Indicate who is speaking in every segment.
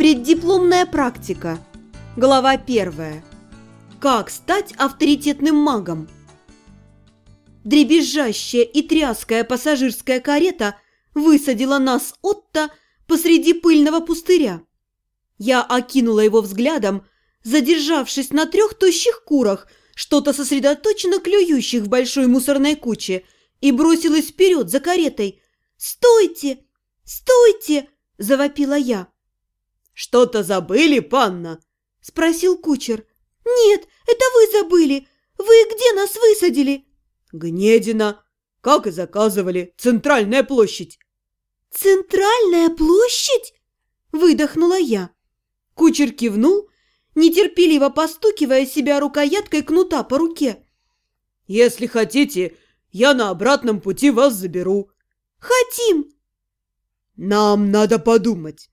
Speaker 1: Преддипломная практика. Глава первая. Как стать авторитетным магом? Дребезжащая и тряская пассажирская карета высадила нас Отто посреди пыльного пустыря. Я окинула его взглядом, задержавшись на трех тощих курах, что-то сосредоточенно клюющих в большой мусорной куче, и бросилась вперед за каретой. «Стойте! Стойте!» – завопила я.
Speaker 2: «Что-то забыли, панна?»
Speaker 1: – спросил кучер. «Нет, это вы забыли! Вы где нас высадили?»
Speaker 2: «Гнедина! Как и заказывали! Центральная площадь!»
Speaker 1: «Центральная площадь?» – выдохнула я. Кучер кивнул, нетерпеливо постукивая себя рукояткой кнута по руке.
Speaker 2: «Если хотите, я на обратном пути вас заберу».
Speaker 1: «Хотим!»
Speaker 2: «Нам надо подумать.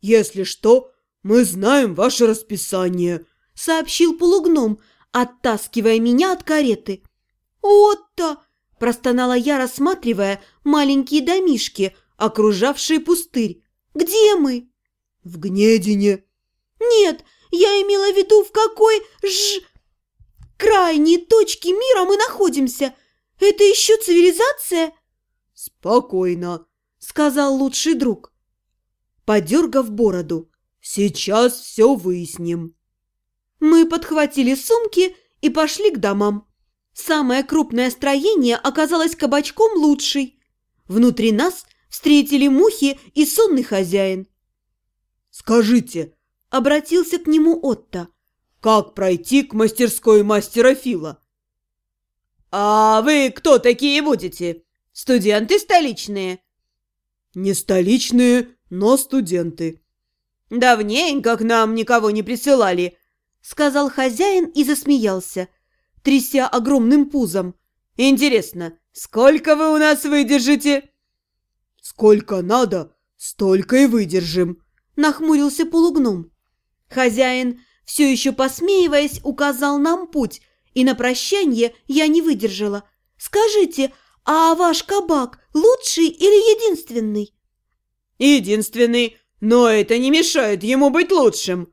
Speaker 2: «Если что, мы знаем ваше расписание», —
Speaker 1: сообщил полугном, оттаскивая меня от кареты. «Отто!» – простонала я, рассматривая маленькие домишки, окружавшие пустырь. «Где мы?»
Speaker 2: «В Гнедине».
Speaker 1: «Нет, я имела в виду, в какой ж... крайней точке мира мы находимся. Это еще цивилизация?»
Speaker 2: «Спокойно», – сказал лучший друг подергав бороду. «Сейчас все выясним».
Speaker 1: Мы подхватили сумки и пошли к домам. Самое крупное строение оказалось кабачком лучший. Внутри нас встретили мухи и сонный хозяин.
Speaker 2: «Скажите», — обратился к нему Отто, «как пройти к мастерской мастера Фила?»
Speaker 3: «А вы кто такие будете? Студенты столичные?»
Speaker 2: «Не столичные, но студенты».
Speaker 3: «Давненько к нам никого не присылали», — сказал хозяин и засмеялся, тряся огромным пузом. «Интересно, сколько вы у нас выдержите?»
Speaker 2: «Сколько надо, столько и выдержим», — нахмурился полугном.
Speaker 1: Хозяин, все еще посмеиваясь, указал нам путь, и на прощание я не выдержала. «Скажите, а ваш кабак лучший или единственный?»
Speaker 3: Единственный, но это не мешает ему быть лучшим.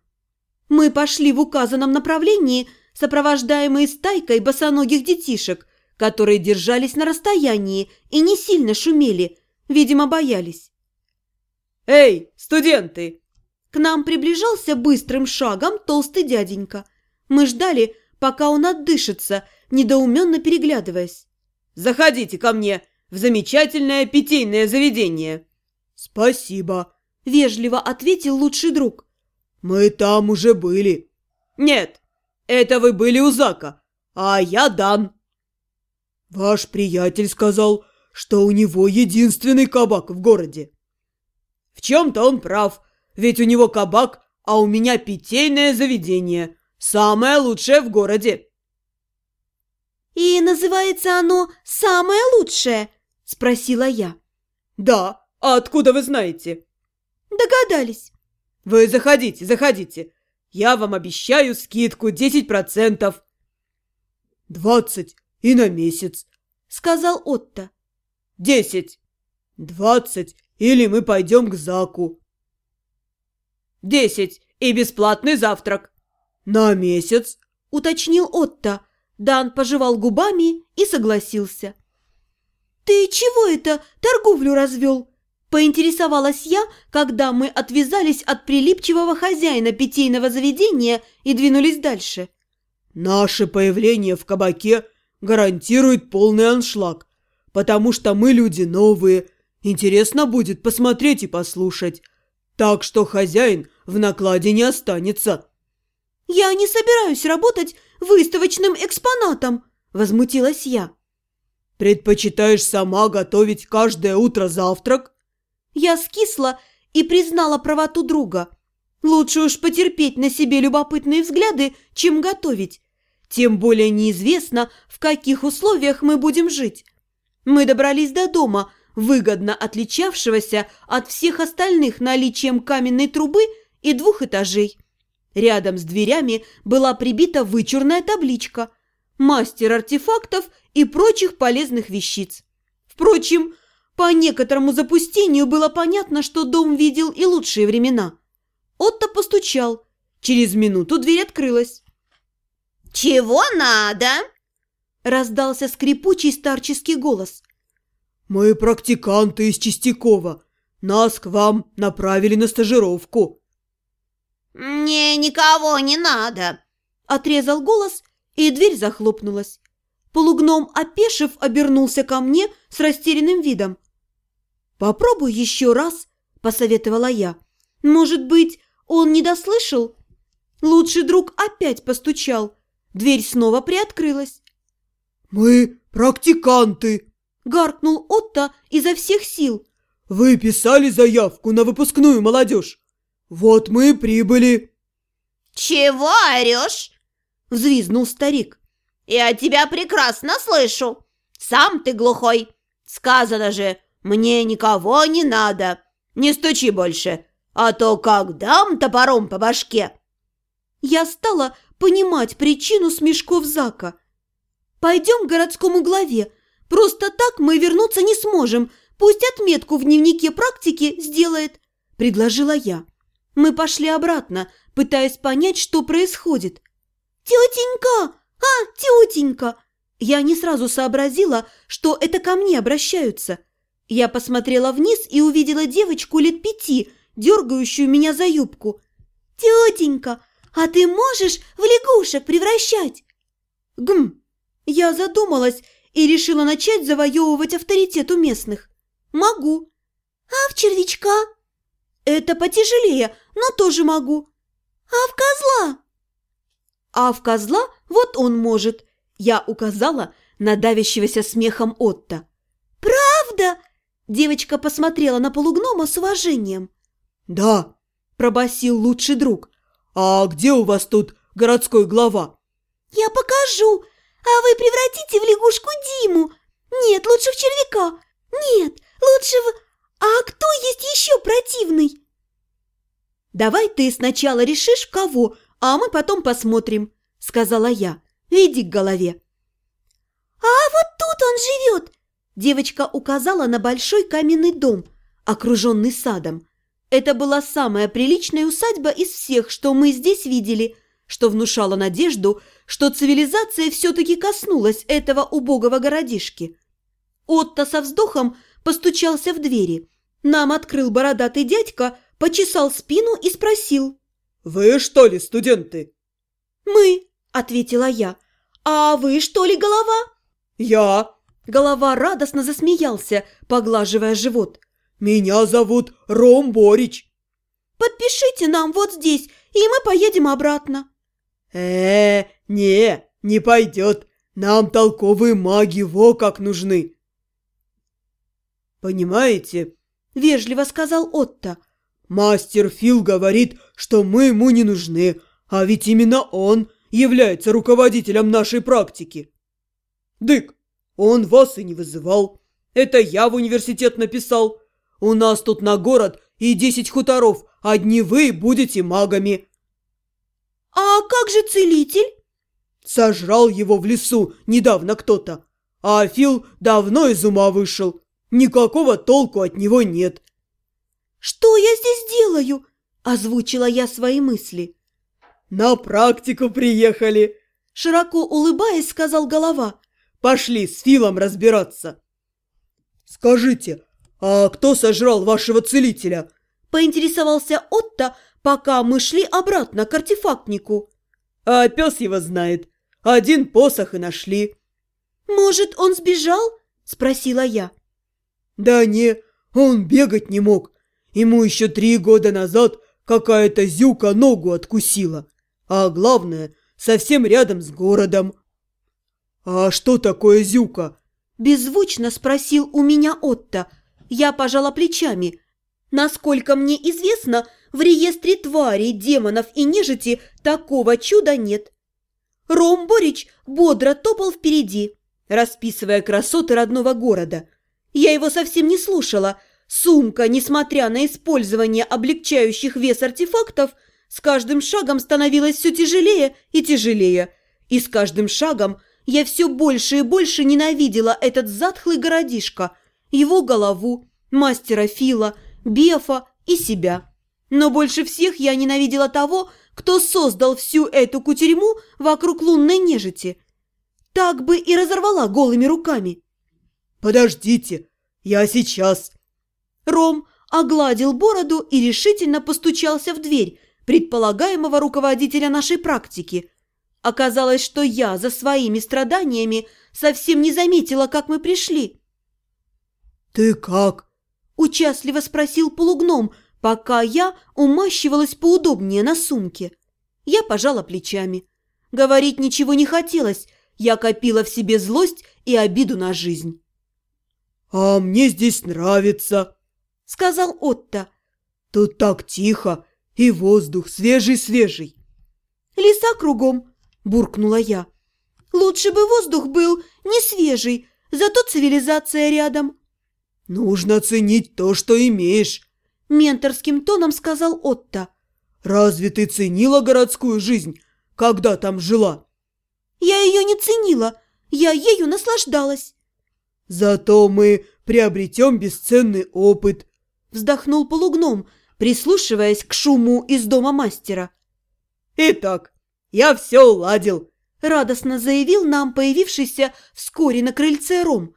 Speaker 1: Мы пошли в указанном направлении, сопровождаемые стайкой босоногих детишек, которые держались на расстоянии и не сильно шумели, видимо, боялись.
Speaker 3: «Эй, студенты!»
Speaker 1: К нам приближался быстрым шагом толстый дяденька. Мы ждали, пока он отдышится, недоуменно переглядываясь.
Speaker 3: «Заходите ко мне в замечательное питейное заведение!»
Speaker 2: «Спасибо», –
Speaker 1: вежливо ответил лучший друг.
Speaker 2: «Мы там уже были».
Speaker 3: «Нет, это вы были у Зака, а я Дан».
Speaker 2: «Ваш приятель сказал, что у него единственный кабак в городе».
Speaker 3: «В чем-то он прав, ведь у него кабак, а у меня питейное заведение, самое лучшее в городе».
Speaker 1: «И называется оно «самое лучшее»?» – спросила я.
Speaker 3: «Да, «А откуда вы знаете?»
Speaker 1: «Догадались».
Speaker 3: «Вы заходите, заходите. Я вам обещаю скидку 10%.
Speaker 2: «Двадцать и на месяц», —
Speaker 1: сказал Отто.
Speaker 3: «Десять».
Speaker 2: «Двадцать, или мы пойдем к Заку».
Speaker 3: «Десять и бесплатный завтрак».
Speaker 2: «На месяц», —
Speaker 1: уточнил Отто. Дан пожевал губами и согласился. «Ты чего это торговлю развел?» Поинтересовалась я, когда мы отвязались от прилипчивого хозяина питейного заведения и двинулись дальше.
Speaker 2: «Наше появление в кабаке гарантирует полный аншлаг, потому что мы люди новые. Интересно будет посмотреть и послушать. Так что хозяин в накладе не останется».
Speaker 1: «Я не собираюсь работать выставочным экспонатом», – возмутилась я.
Speaker 2: «Предпочитаешь сама готовить каждое утро завтрак?»
Speaker 1: Я скисла и признала правоту друга. Лучше уж потерпеть на себе любопытные взгляды, чем готовить. Тем более неизвестно, в каких условиях мы будем жить. Мы добрались до дома, выгодно отличавшегося от всех остальных наличием каменной трубы и двух этажей. Рядом с дверями была прибита вычурная табличка «Мастер артефактов и прочих полезных вещиц». Впрочем, по некоторому запустению было понятно, что дом видел и лучшие времена. Отто постучал. Через минуту дверь открылась.
Speaker 4: «Чего надо?»
Speaker 1: Раздался скрипучий старческий голос.
Speaker 2: «Мы практиканты из Чистякова. Нас к вам направили на стажировку».
Speaker 4: «Мне никого не надо», –
Speaker 1: отрезал голос, и дверь захлопнулась. Полугном, опешив, обернулся ко мне с растерянным видом. «Попробуй еще раз», – посоветовала я. «Может быть, он не дослышал?» Лучший друг опять постучал. Дверь снова приоткрылась.
Speaker 2: «Мы практиканты!»
Speaker 1: – гаркнул Отто изо всех сил.
Speaker 2: «Вы писали заявку на выпускную молодежь? Вот мы и прибыли!»
Speaker 4: «Чего орешь?» – взвизнул старик. «Я тебя прекрасно слышу. Сам ты глухой. Сказано же, мне никого не надо. Не стучи больше, а то как дам топором по башке!»
Speaker 1: Я стала понимать причину смешков Зака – Пойдем к городскому главе. Просто так мы вернуться не сможем. Пусть отметку в дневнике практики сделает», – предложила я. Мы пошли обратно, пытаясь понять, что происходит. «Тетенька! А, тетенька!» Я не сразу сообразила, что это ко мне обращаются. Я посмотрела вниз и увидела девочку лет пяти, дергающую меня за юбку. «Тетенька, а ты можешь в лягушек превращать?» «Гм!» Я задумалась и решила начать завоевывать авторитет у местных. Могу. А в червячка? Это потяжелее, но тоже могу. А в козла? А в козла вот он может. Я указала на давящегося смехом Отто. Правда? Девочка посмотрела на полугнома с уважением.
Speaker 2: Да, пробасил лучший друг. А где у вас тут городской глава?
Speaker 1: Я покажу. «А вы превратите в лягушку Диму! Нет, лучше в червяка! Нет, лучше в... А кто есть еще противный?» «Давай ты сначала решишь, кого, а мы потом посмотрим», — сказала я. «Иди к голове». «А вот тут он живет!» Девочка указала на большой каменный дом, окруженный садом. Это была самая приличная усадьба из всех, что мы здесь видели, что внушало надежду, что цивилизация все-таки коснулась этого убогого городишки. Отто со вздохом постучался в двери. Нам открыл бородатый дядька, почесал спину и спросил.
Speaker 2: «Вы что ли студенты?»
Speaker 1: «Мы», — ответила я. «А вы что ли голова?»
Speaker 2: «Я».
Speaker 1: Голова радостно засмеялся, поглаживая живот.
Speaker 2: «Меня зовут Ром Борич».
Speaker 1: «Подпишите нам вот здесь, и мы поедем обратно».
Speaker 2: «Э, не, не пойдет. Нам толковые маги во как нужны». «Понимаете?» – вежливо сказал Отто. «Мастер Фил говорит, что мы ему не нужны, а ведь именно он является руководителем нашей практики». «Дык, он вас и не вызывал. Это я в университет написал. У нас тут на город и десять хуторов, одни вы будете магами».
Speaker 1: «А как же целитель?»
Speaker 2: Сожрал его в лесу недавно кто-то, а Фил давно из ума вышел. Никакого толку от него нет.
Speaker 1: «Что я здесь делаю?» – озвучила я свои мысли.
Speaker 2: «На практику приехали!»
Speaker 1: – широко улыбаясь, сказал голова.
Speaker 2: «Пошли с Филом разбираться!» «Скажите, а кто сожрал вашего целителя?»
Speaker 1: – поинтересовался Отто, пока мы шли обратно к артефактнику.
Speaker 2: А пес его знает. Один посох и нашли.
Speaker 1: «Может, он сбежал?» – спросила я.
Speaker 2: «Да не, он бегать не мог. Ему еще три года назад какая-то зюка ногу откусила. А главное, совсем рядом с городом». «А что такое зюка?»
Speaker 1: – беззвучно спросил у меня Отто. Я пожала плечами. Насколько мне известно – в реестре тварей, демонов и нежити такого чуда нет. Ром Борич бодро топал впереди, расписывая красоты родного города. Я его совсем не слушала. Сумка, несмотря на использование облегчающих вес артефактов, с каждым шагом становилась все тяжелее и тяжелее. И с каждым шагом я все больше и больше ненавидела этот затхлый городишко, его голову, мастера Фила, Бефа и себя. Но больше всех я ненавидела того, кто создал всю эту кутерьму вокруг лунной нежити. Так бы и разорвала голыми руками.
Speaker 2: «Подождите, я сейчас!»
Speaker 1: Ром огладил бороду и решительно постучался в дверь предполагаемого руководителя нашей практики. Оказалось, что я за своими страданиями совсем не заметила, как мы пришли.
Speaker 2: «Ты как?»
Speaker 1: – участливо спросил полугном, пока я умащивалась поудобнее на сумке. Я пожала плечами. Говорить ничего не хотелось, я копила в себе злость и обиду на жизнь.
Speaker 2: «А мне здесь нравится», —
Speaker 1: сказал Отто.
Speaker 2: «Тут так тихо, и воздух свежий-свежий».
Speaker 1: «Леса кругом», — буркнула я. «Лучше бы воздух был не свежий, зато цивилизация рядом».
Speaker 2: «Нужно ценить то, что имеешь», —
Speaker 1: менторским тоном сказал Отто.
Speaker 2: «Разве ты ценила городскую жизнь, когда там жила?»
Speaker 1: «Я ее не ценила, я ею наслаждалась».
Speaker 2: «Зато мы приобретем бесценный опыт», —
Speaker 1: вздохнул полугном, прислушиваясь к шуму из дома мастера.
Speaker 2: «Итак, я все уладил», —
Speaker 1: радостно заявил нам появившийся вскоре на крыльце Ром.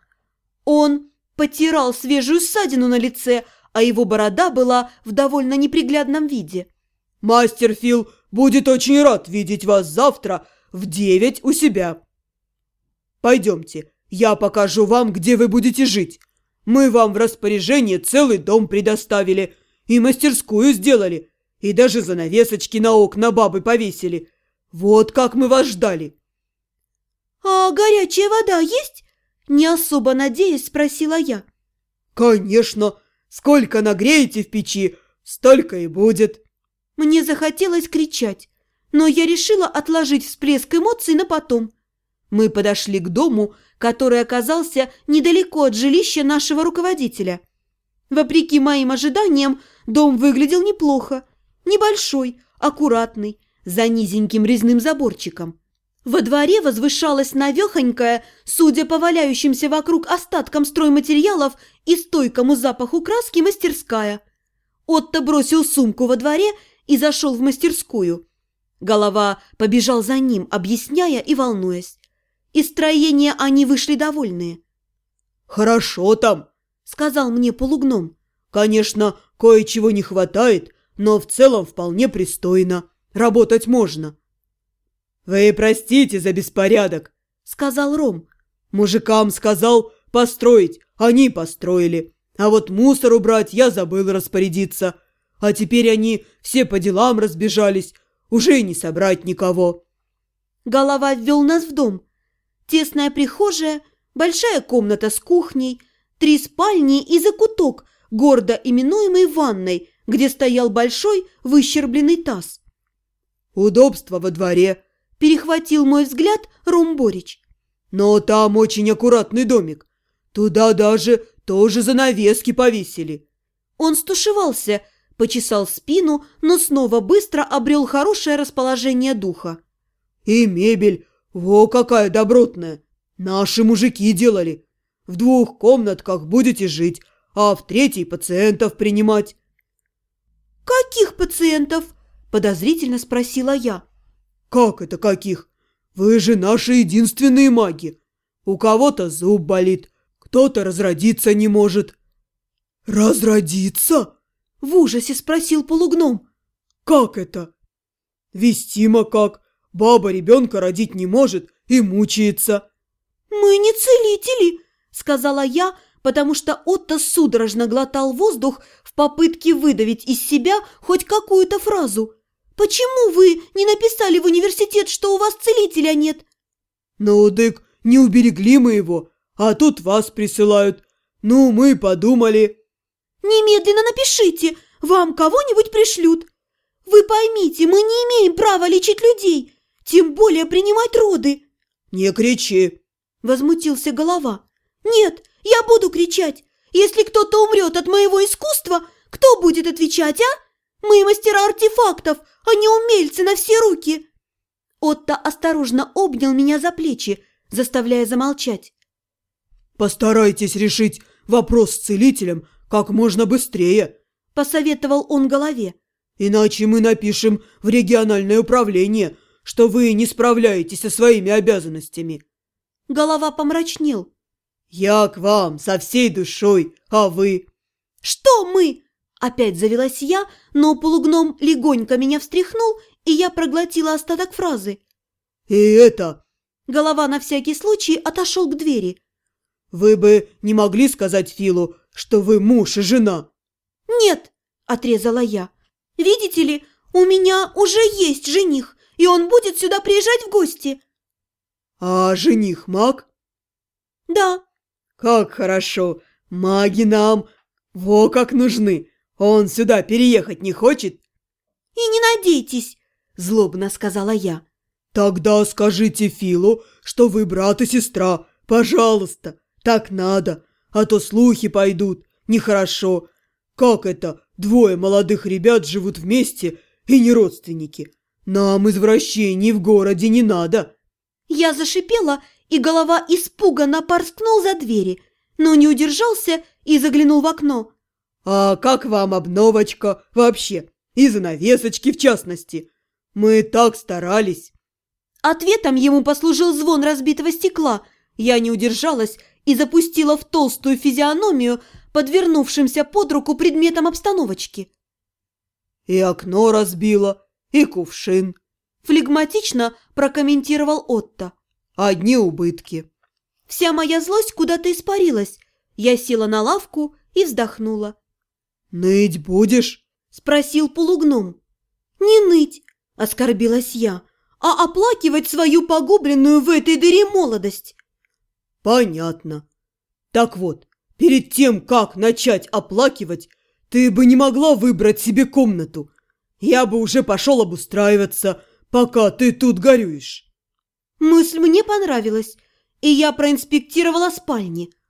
Speaker 1: Он потирал свежую ссадину на лице, а его борода была в довольно неприглядном виде.
Speaker 2: «Мастер Фил будет очень рад видеть вас завтра в девять у себя. Пойдемте, я покажу вам, где вы будете жить. Мы вам в распоряжение целый дом предоставили и мастерскую сделали, и даже занавесочки на окна бабы повесили. Вот как мы вас ждали.
Speaker 1: «А горячая вода есть?» Не особо надеясь, спросила я.
Speaker 2: «Конечно! Сколько нагреете в печи, столько и будет!»
Speaker 1: Мне захотелось кричать, но я решила отложить всплеск эмоций на потом. Мы подошли к дому, который оказался недалеко от жилища нашего руководителя. Вопреки моим ожиданиям, дом выглядел неплохо. Небольшой, аккуратный, за низеньким резным заборчиком. Во дворе возвышалась навехонькая, судя по валяющимся вокруг остаткам стройматериалов и стойкому запаху краски, мастерская. Отто бросил сумку во дворе и зашел в мастерскую. Голова побежал за ним, объясняя и волнуясь. Из строения они вышли довольные.
Speaker 2: «Хорошо там», — сказал мне полугном. «Конечно, кое-чего не хватает, но в целом вполне пристойно. Работать можно». «Вы простите за беспорядок», — сказал Ром. «Мужикам сказал построить, они построили. А вот мусор убрать я забыл распорядиться. А теперь они все по делам разбежались, уже и не собрать никого».
Speaker 1: Голова ввел нас в дом, Тесная прихожая, большая комната с кухней, три спальни и закуток, гордо именуемый ванной, где стоял большой выщербленный таз.
Speaker 2: «Удобство во дворе», – перехватил мой взгляд Ромборич. «Но там очень аккуратный домик. Туда даже тоже занавески повесили».
Speaker 1: Он стушевался, почесал спину, но снова быстро обрел хорошее расположение духа.
Speaker 2: «И мебель «Во какая добротная! Наши мужики делали. В двух комнатках будете жить, а в третьей пациентов принимать».
Speaker 1: «Каких пациентов?» – подозрительно спросила я.
Speaker 2: «Как это каких? Вы же наши единственные маги. У кого-то зуб болит, кто-то разродиться не может». «Разродиться?»
Speaker 1: – в ужасе спросил полугном.
Speaker 2: «Как это?» «Вестимо как. Баба ребенка родить не может и мучается».
Speaker 1: «Мы не целители», — сказала я, потому что Отто судорожно глотал воздух в попытке выдавить из себя хоть какую-то фразу. «Почему вы не написали в университет, что у вас целителя нет?»
Speaker 2: «Ну, дык, не уберегли мы его, а тут вас присылают. Ну, мы подумали...»
Speaker 1: «Немедленно напишите, вам кого-нибудь пришлют. Вы поймите, мы не имеем права лечить людей. Тем более принимать роды!»
Speaker 2: «Не кричи!»
Speaker 1: – возмутился голова. «Нет, я буду кричать! Если кто-то умрет от моего искусства, кто будет отвечать, а? Мы мастера артефактов, а не умельцы на все руки!» Отто осторожно обнял меня за плечи, заставляя замолчать.
Speaker 2: «Постарайтесь решить вопрос с целителем как можно быстрее», – посоветовал он голове. «Иначе мы напишем в региональное управление, что вы не справляетесь со своими обязанностями».
Speaker 1: Голова помрачнел.
Speaker 2: «Я к вам со всей душой, а вы?»
Speaker 1: «Что мы?» Опять завелась я, но полугном легонько меня встряхнул, и я проглотила остаток фразы.
Speaker 2: «И это...»
Speaker 1: Голова на всякий случай отошел к двери.
Speaker 2: «Вы бы не могли сказать Филу, что вы муж и жена?»
Speaker 1: «Нет», – отрезала я. «Видите ли, у меня уже есть жених, и он будет сюда приезжать в гости».
Speaker 2: «А жених маг?»
Speaker 1: «Да».
Speaker 2: «Как хорошо! Маги нам во как нужны! Он сюда переехать не хочет?»
Speaker 1: «И не надейтесь!» – злобно сказала я.
Speaker 2: «Тогда скажите Филу, что вы брат и сестра, пожалуйста, так надо, а то слухи пойдут, нехорошо. Как это, двое молодых ребят живут вместе и не родственники? Нам извращений в городе не надо!»
Speaker 1: Я зашипела, и голова испуганно порскнул за двери, но не удержался и заглянул в окно.
Speaker 2: «А как вам обновочка вообще? И занавесочки в частности? Мы так старались!»
Speaker 1: Ответом ему послужил звон разбитого стекла. Я не удержалась и запустила в толстую физиономию подвернувшимся под руку предметом обстановочки.
Speaker 2: «И окно разбило, и кувшин», –
Speaker 1: флегматично прокомментировал Отто.
Speaker 2: «Одни убытки».
Speaker 1: Вся моя злость куда-то испарилась. Я села на лавку и вздохнула.
Speaker 2: «Ныть будешь?»
Speaker 1: – спросил полугном. «Не ныть», – оскорбилась я, – «а оплакивать свою погубленную в этой дыре молодость».
Speaker 2: «Понятно. Так вот, перед тем, как начать оплакивать, ты бы не могла выбрать себе комнату. Я бы уже пошел обустраиваться, пока ты тут горюешь».
Speaker 1: Мысль мне понравилась, и я проинспектировала спальни –